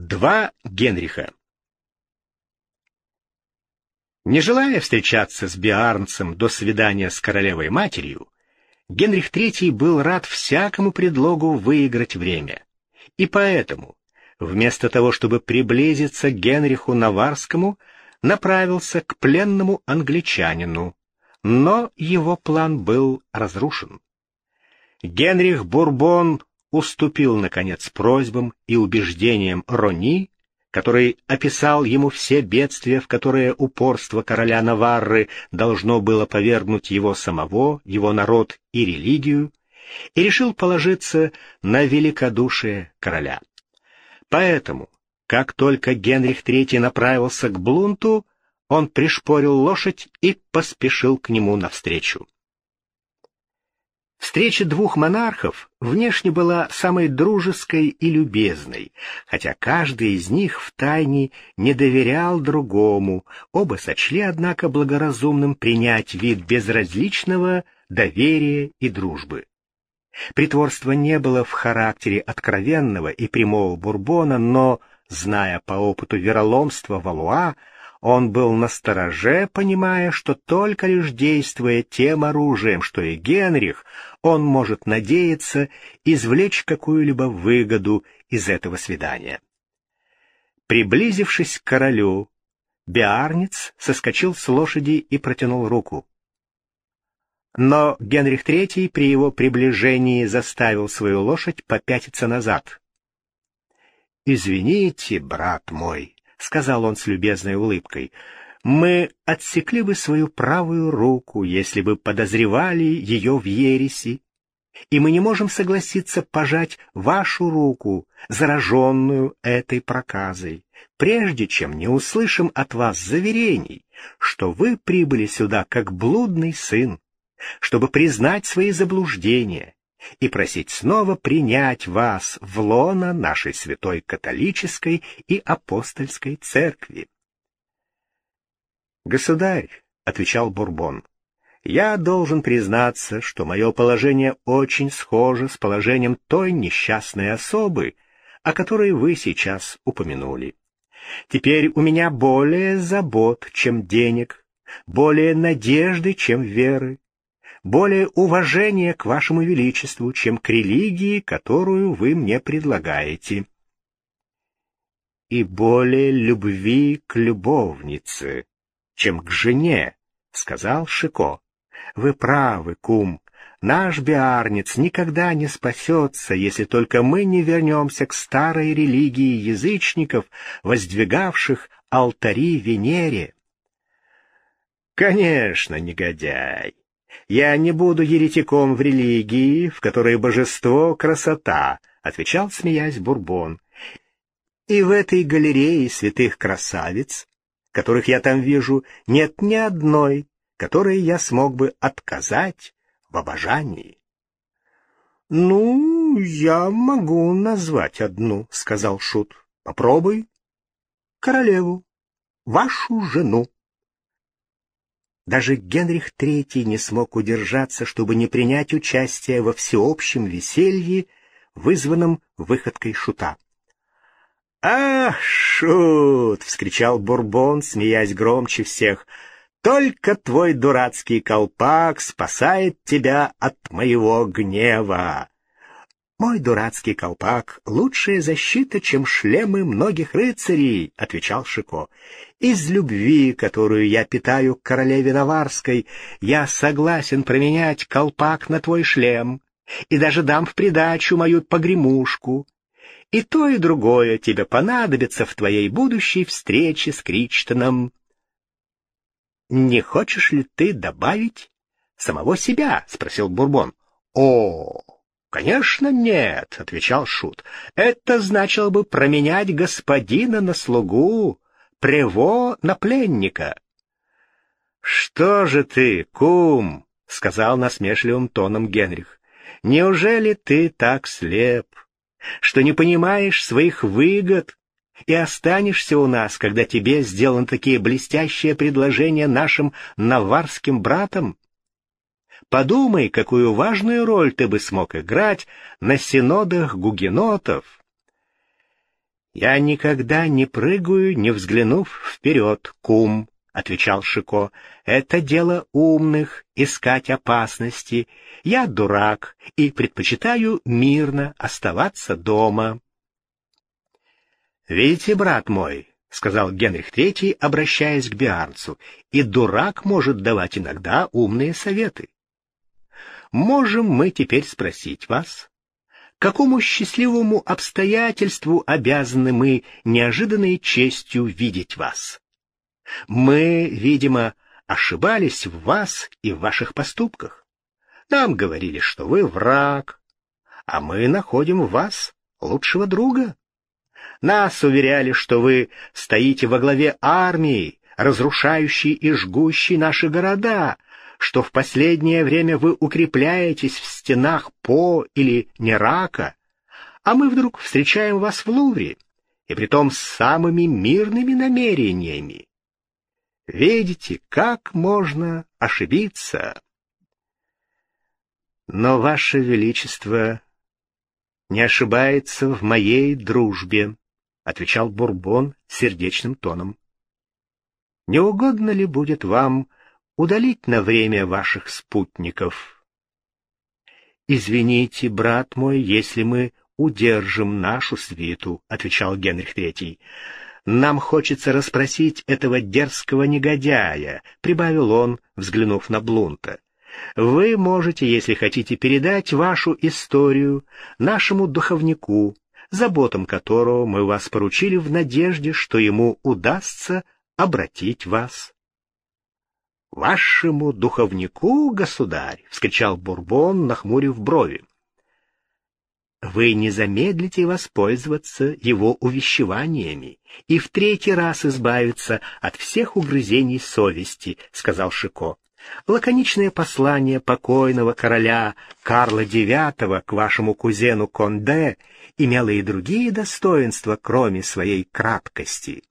Два Генриха Не желая встречаться с Биарнцем до свидания с королевой-матерью, Генрих III был рад всякому предлогу выиграть время. И поэтому, вместо того, чтобы приблизиться к Генриху Наварскому, направился к пленному англичанину, но его план был разрушен. Генрих Бурбон уступил, наконец, просьбам и убеждениям Рони, который описал ему все бедствия, в которые упорство короля Наварры должно было повергнуть его самого, его народ и религию, и решил положиться на великодушие короля. Поэтому, как только Генрих III направился к Блунту, он пришпорил лошадь и поспешил к нему навстречу. Встреча двух монархов внешне была самой дружеской и любезной, хотя каждый из них втайне не доверял другому, оба сочли, однако, благоразумным принять вид безразличного доверия и дружбы. Притворства не было в характере откровенного и прямого Бурбона, но, зная по опыту вероломства Валуа, он был настороже, понимая, что только лишь действуя тем оружием, что и Генрих, он может надеяться извлечь какую-либо выгоду из этого свидания. Приблизившись к королю, Биарниц соскочил с лошади и протянул руку. Но Генрих III при его приближении заставил свою лошадь попятиться назад. «Извините, брат мой», — сказал он с любезной улыбкой, — «мы отсекли бы свою правую руку, если бы подозревали ее в ереси, и мы не можем согласиться пожать вашу руку, зараженную этой проказой, прежде чем не услышим от вас заверений, что вы прибыли сюда как блудный сын, чтобы признать свои заблуждения и просить снова принять вас в лоно нашей святой католической и апостольской церкви. «Государь», — отвечал Бурбон, — «я должен признаться, что мое положение очень схоже с положением той несчастной особы, о которой вы сейчас упомянули. Теперь у меня более забот, чем денег, более надежды, чем веры, более уважения к вашему величеству, чем к религии, которую вы мне предлагаете. И более любви к любовнице, чем к жене, — сказал Шико. Вы правы, кум, наш биарнец никогда не спасется, если только мы не вернемся к старой религии язычников, воздвигавших алтари Венере. Конечно, негодяй, «Я не буду еретиком в религии, в которой божество — красота», — отвечал, смеясь, Бурбон. «И в этой галерее святых красавиц, которых я там вижу, нет ни одной, которой я смог бы отказать в обожании». «Ну, я могу назвать одну», — сказал Шут. «Попробуй. Королеву, вашу жену». Даже Генрих III не смог удержаться, чтобы не принять участие во всеобщем веселье, вызванном выходкой шута. «Ах, шут!» — вскричал Бурбон, смеясь громче всех. «Только твой дурацкий колпак спасает тебя от моего гнева!» «Мой дурацкий колпак — лучшая защита, чем шлемы многих рыцарей», — отвечал Шико. «Из любви, которую я питаю к королеве Наварской, я согласен променять колпак на твой шлем и даже дам в придачу мою погремушку. И то, и другое тебе понадобится в твоей будущей встрече с Кричтоном». «Не хочешь ли ты добавить самого себя?» — спросил Бурбон. «О!» «Конечно нет», — отвечал Шут. «Это значило бы променять господина на слугу, прево на пленника». «Что же ты, кум?» — сказал насмешливым тоном Генрих. «Неужели ты так слеп, что не понимаешь своих выгод и останешься у нас, когда тебе сделаны такие блестящие предложения нашим наварским братам?» Подумай, какую важную роль ты бы смог играть на синодах гугенотов. Я никогда не прыгаю, не взглянув вперед, кум, — отвечал Шико. Это дело умных — искать опасности. Я дурак и предпочитаю мирно оставаться дома. Видите, брат мой, — сказал Генрих III, обращаясь к Биарнцу, — и дурак может давать иногда умные советы. Можем мы теперь спросить вас, какому счастливому обстоятельству обязаны мы неожиданной честью видеть вас? Мы, видимо, ошибались в вас и в ваших поступках. Нам говорили, что вы враг, а мы находим в вас лучшего друга. Нас уверяли, что вы стоите во главе армии, разрушающей и жгущей наши города, что в последнее время вы укрепляетесь в стенах По или Нерака, а мы вдруг встречаем вас в Лувре, и притом с самыми мирными намерениями. Видите, как можно ошибиться? Но, Ваше Величество, не ошибается в моей дружбе, отвечал Бурбон сердечным тоном. Не угодно ли будет вам удалить на время ваших спутников? Извините, брат мой, если мы удержим нашу свиту, отвечал Генрих III. Нам хочется расспросить этого дерзкого негодяя, прибавил он, взглянув на Блунта. Вы можете, если хотите, передать вашу историю нашему духовнику, заботам которого мы вас поручили в надежде, что ему удастся обратить вас. «Вашему духовнику, государь!» — вскричал Бурбон, нахмурив брови. «Вы не замедлите воспользоваться его увещеваниями и в третий раз избавиться от всех угрызений совести», — сказал Шико. Лаконичное послание покойного короля Карла IX к вашему кузену Конде имело и другие достоинства, кроме своей краткости.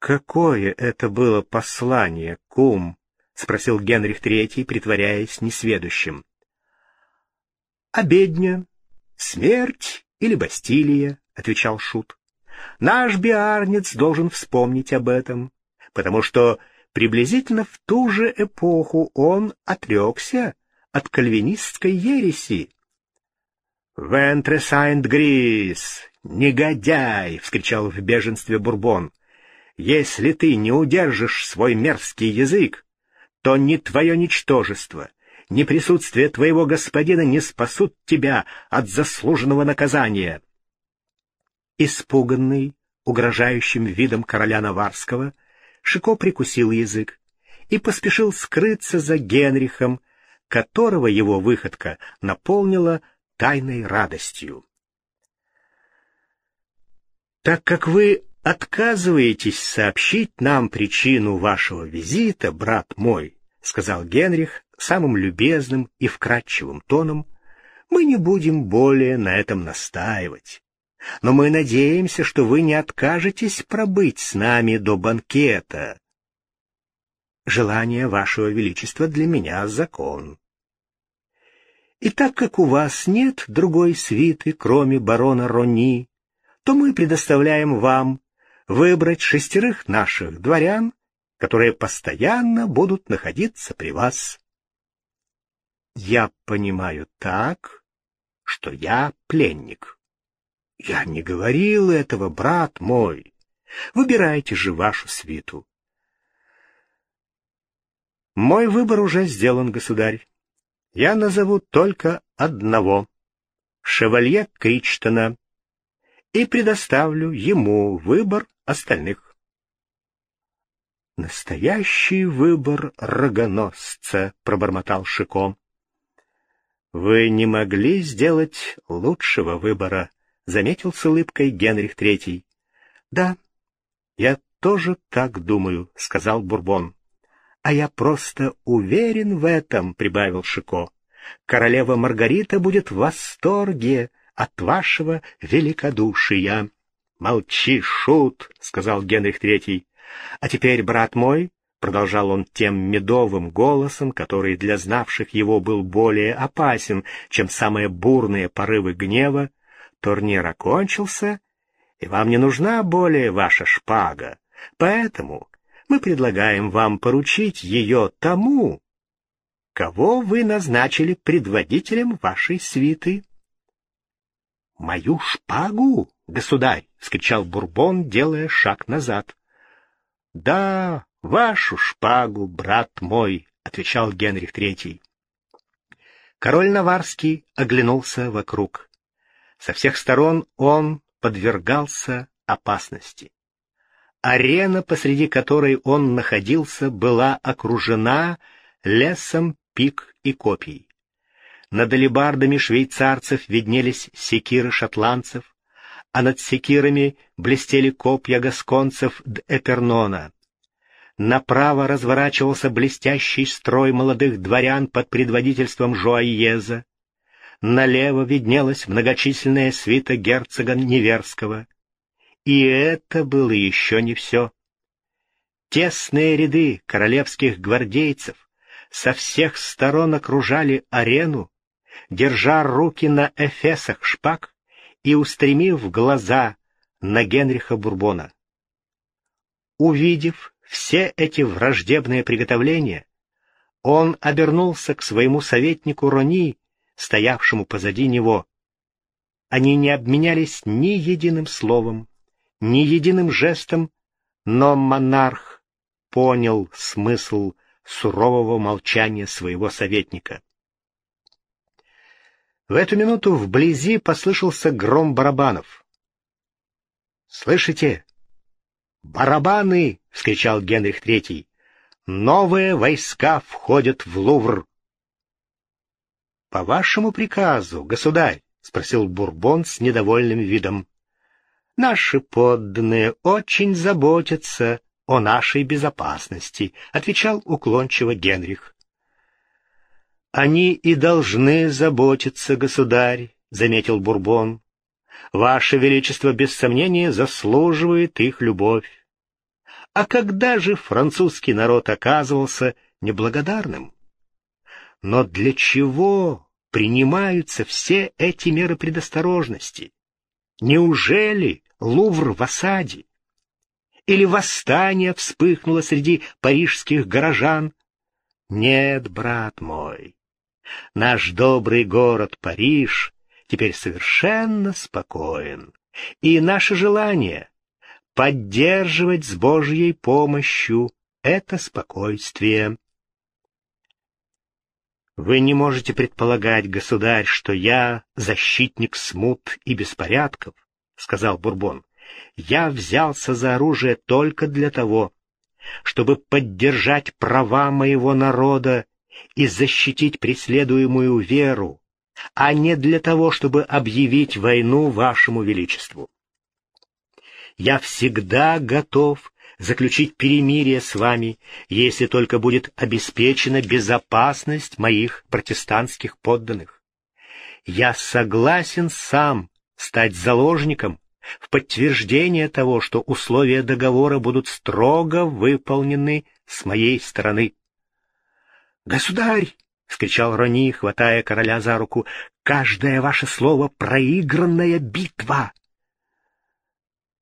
«Какое это было послание, кум?» — спросил Генрих III, притворяясь несведущим. «Обедня, смерть или Бастилия», — отвечал Шут. «Наш биарнец должен вспомнить об этом, потому что Приблизительно в ту же эпоху он отрекся от кальвинистской ереси. «Вентре Сайнт-Грис! Негодяй!» — вскричал в беженстве Бурбон. «Если ты не удержишь свой мерзкий язык, то ни твое ничтожество, ни присутствие твоего господина не спасут тебя от заслуженного наказания». Испуганный, угрожающим видом короля Наварского, Шико прикусил язык и поспешил скрыться за Генрихом, которого его выходка наполнила тайной радостью. «Так как вы отказываетесь сообщить нам причину вашего визита, брат мой», — сказал Генрих самым любезным и вкрадчивым тоном, — «мы не будем более на этом настаивать но мы надеемся, что вы не откажетесь пробыть с нами до банкета. Желание вашего величества для меня закон. И так как у вас нет другой свиты, кроме барона Рони, то мы предоставляем вам выбрать шестерых наших дворян, которые постоянно будут находиться при вас. Я понимаю так, что я пленник. Я не говорил этого, брат мой. Выбирайте же вашу свиту. Мой выбор уже сделан, государь. Я назову только одного — шевалье Кричтона, и предоставлю ему выбор остальных. «Настоящий выбор рогоносца», — пробормотал Шико. «Вы не могли сделать лучшего выбора», заметил с улыбкой Генрих Третий. Да, я тоже так думаю, сказал Бурбон. А я просто уверен в этом, прибавил Шико. Королева Маргарита будет в восторге от вашего великодушия. Молчи, шут, сказал Генрих Третий. А теперь, брат мой, продолжал он тем медовым голосом, который для знавших его был более опасен, чем самые бурные порывы гнева, Турнир окончился, и вам не нужна более ваша шпага, поэтому мы предлагаем вам поручить ее тому, кого вы назначили предводителем вашей свиты. — Мою шпагу, государь! — вскричал Бурбон, делая шаг назад. — Да, вашу шпагу, брат мой, — отвечал Генрих Третий. Король Наварский оглянулся вокруг. Со всех сторон он подвергался опасности. Арена, посреди которой он находился, была окружена лесом пик и копий. Над алебардами швейцарцев виднелись секиры шотландцев, а над секирами блестели копья гасконцев Эпернона. Направо разворачивался блестящий строй молодых дворян под предводительством Жуаиеза. Налево виднелась многочисленная свита герцога Неверского. И это было еще не все. Тесные ряды королевских гвардейцев со всех сторон окружали арену, держа руки на эфесах шпаг и устремив глаза на Генриха Бурбона. Увидев все эти враждебные приготовления, он обернулся к своему советнику Рони, стоявшему позади него. Они не обменялись ни единым словом, ни единым жестом, но монарх понял смысл сурового молчания своего советника. В эту минуту вблизи послышался гром барабанов. «Слышите? Барабаны!» — вскричал Генрих Третий. «Новые войска входят в Лувр!» «По вашему приказу, государь?» — спросил Бурбон с недовольным видом. «Наши подданные очень заботятся о нашей безопасности», — отвечал уклончиво Генрих. «Они и должны заботиться, государь», — заметил Бурбон. «Ваше Величество, без сомнения, заслуживает их любовь. А когда же французский народ оказывался неблагодарным? Но для чего принимаются все эти меры предосторожности? Неужели Лувр в осаде? Или восстание вспыхнуло среди парижских горожан? Нет, брат мой, наш добрый город Париж теперь совершенно спокоен, и наше желание поддерживать с Божьей помощью это спокойствие. Вы не можете предполагать, государь, что я защитник смут и беспорядков, сказал Бурбон. Я взялся за оружие только для того, чтобы поддержать права моего народа и защитить преследуемую веру, а не для того, чтобы объявить войну вашему величеству. Я всегда готов заключить перемирие с вами, если только будет обеспечена безопасность моих протестантских подданных. Я согласен сам стать заложником в подтверждение того, что условия договора будут строго выполнены с моей стороны. «Государь!» — вскричал Рони, хватая короля за руку. «Каждое ваше слово — проигранная битва!»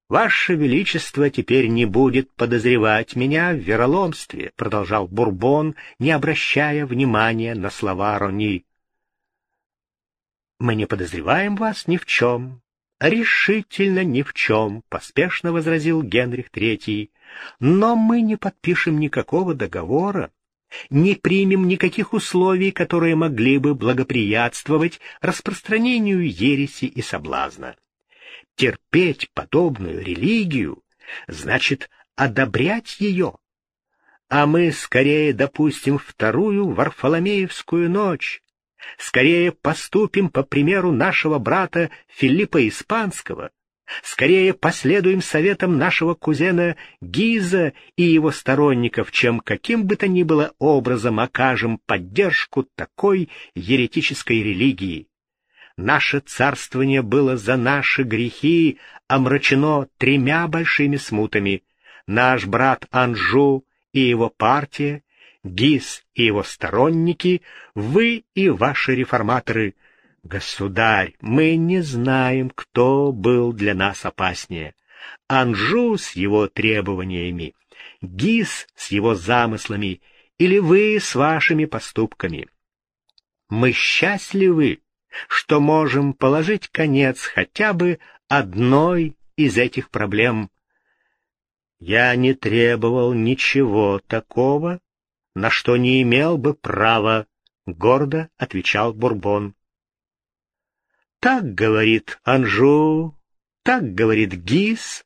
«Ваше Величество теперь не будет подозревать меня в вероломстве», — продолжал Бурбон, не обращая внимания на слова Рони. «Мы не подозреваем вас ни в чем, решительно ни в чем», — поспешно возразил Генрих Третий. «Но мы не подпишем никакого договора, не примем никаких условий, которые могли бы благоприятствовать распространению ереси и соблазна терпеть подобную религию значит одобрять ее. А мы скорее допустим вторую Варфоломеевскую ночь, скорее поступим по примеру нашего брата Филиппа Испанского, скорее последуем советам нашего кузена Гиза и его сторонников, чем каким бы то ни было образом окажем поддержку такой еретической религии. Наше царствование было за наши грехи омрачено тремя большими смутами. Наш брат Анжу и его партия, Гис и его сторонники, вы и ваши реформаторы. Государь, мы не знаем, кто был для нас опаснее. Анжу с его требованиями, Гис с его замыслами или вы с вашими поступками. Мы счастливы, что можем положить конец хотя бы одной из этих проблем. Я не требовал ничего такого, на что не имел бы права, — гордо отвечал Бурбон. Так говорит Анжу, так говорит Гис,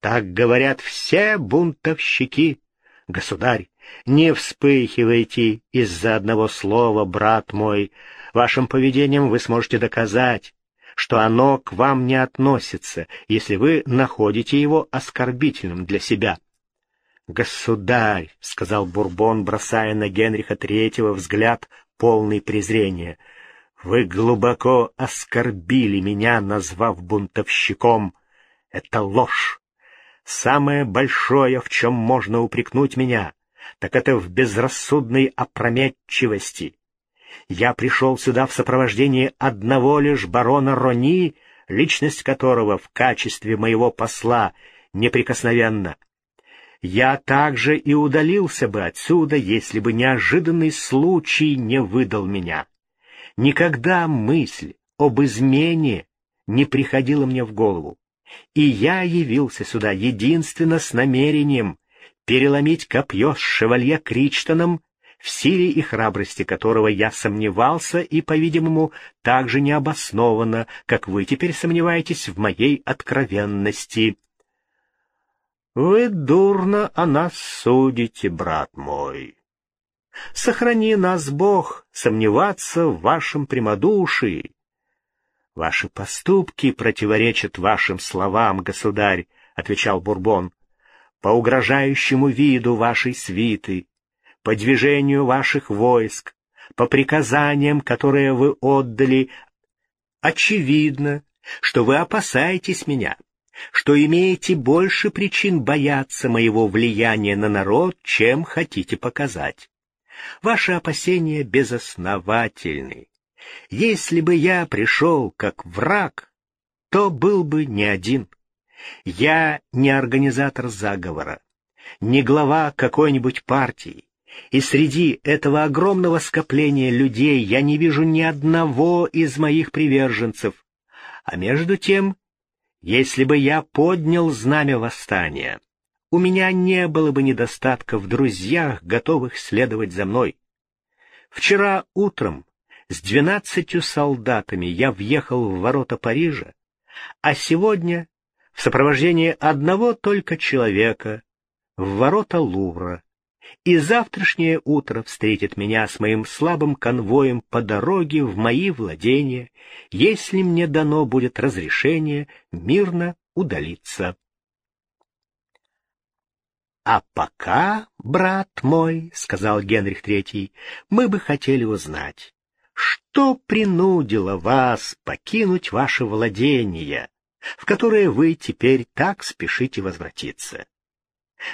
так говорят все бунтовщики. Государь, не вспыхивайте из-за одного слова, брат мой. Вашим поведением вы сможете доказать, что оно к вам не относится, если вы находите его оскорбительным для себя. «Государь», — сказал Бурбон, бросая на Генриха Третьего взгляд, полный презрения, — «вы глубоко оскорбили меня, назвав бунтовщиком. Это ложь. Самое большое, в чем можно упрекнуть меня, так это в безрассудной опрометчивости. Я пришел сюда в сопровождении одного лишь барона Рони, личность которого в качестве моего посла неприкосновенна. Я также и удалился бы отсюда, если бы неожиданный случай не выдал меня. Никогда мысль об измене не приходила мне в голову, и я явился сюда единственно с намерением переломить копье с шевалье Кричтоном, в силе и храбрости которого я сомневался и, по-видимому, так же необоснованно, как вы теперь сомневаетесь в моей откровенности. Вы дурно о нас судите, брат мой. Сохрани нас, Бог, сомневаться в вашем прямодушии. Ваши поступки противоречат вашим словам, государь, — отвечал Бурбон по угрожающему виду вашей свиты, по движению ваших войск, по приказаниям, которые вы отдали, очевидно, что вы опасаетесь меня, что имеете больше причин бояться моего влияния на народ, чем хотите показать. Ваши опасения безосновательны. Если бы я пришел как враг, то был бы не один. Я не организатор заговора, не глава какой-нибудь партии, и среди этого огромного скопления людей я не вижу ни одного из моих приверженцев. А между тем, если бы я поднял знамя восстания, у меня не было бы недостатка в друзьях, готовых следовать за мной. Вчера утром с двенадцатью солдатами я въехал в ворота Парижа, а сегодня в сопровождении одного только человека в ворота Лувра, и завтрашнее утро встретит меня с моим слабым конвоем по дороге в мои владения, если мне дано будет разрешение мирно удалиться. «А пока, брат мой, — сказал Генрих Третий, — мы бы хотели узнать, что принудило вас покинуть ваше владение, в которое вы теперь так спешите возвратиться.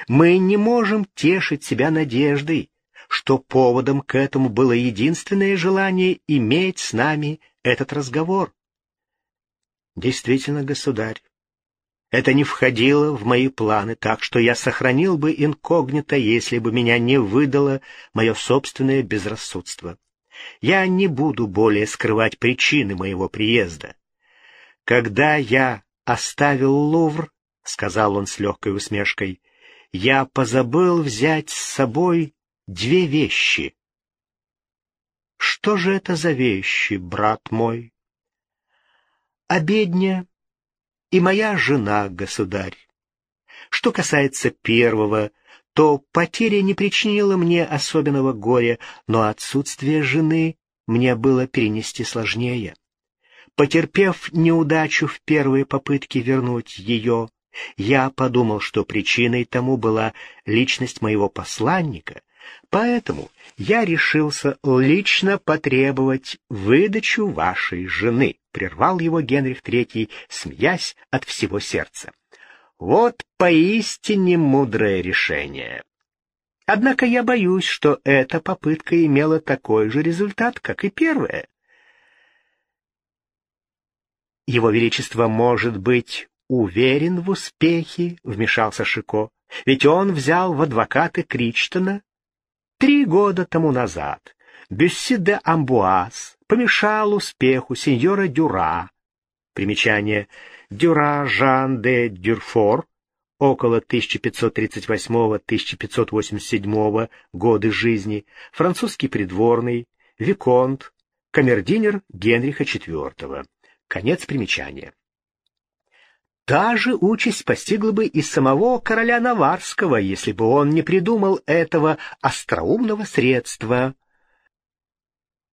Мы не можем тешить себя надеждой, что поводом к этому было единственное желание иметь с нами этот разговор. Действительно, государь, это не входило в мои планы, так что я сохранил бы инкогнито, если бы меня не выдало мое собственное безрассудство. Я не буду более скрывать причины моего приезда. Когда я оставил Лувр, — сказал он с легкой усмешкой, — я позабыл взять с собой две вещи. Что же это за вещи, брат мой? Обедня и моя жена, государь. Что касается первого, то потеря не причинила мне особенного горя, но отсутствие жены мне было перенести сложнее. Потерпев неудачу в первой попытке вернуть ее, я подумал, что причиной тому была личность моего посланника, поэтому я решился лично потребовать выдачу вашей жены, прервал его Генрих III, смеясь от всего сердца. Вот поистине мудрое решение. Однако я боюсь, что эта попытка имела такой же результат, как и первая. Его Величество может быть уверен в успехе, — вмешался Шико, — ведь он взял в адвокаты Кричтона три года тому назад. Бюсси де Амбуаз помешал успеху сеньора Дюра. Примечание. Дюра Жан де Дюрфор, около 1538-1587 годы жизни, французский придворный, виконт, камердинер Генриха IV. Конец примечания. Та же участь постигла бы и самого короля Наварского, если бы он не придумал этого остроумного средства.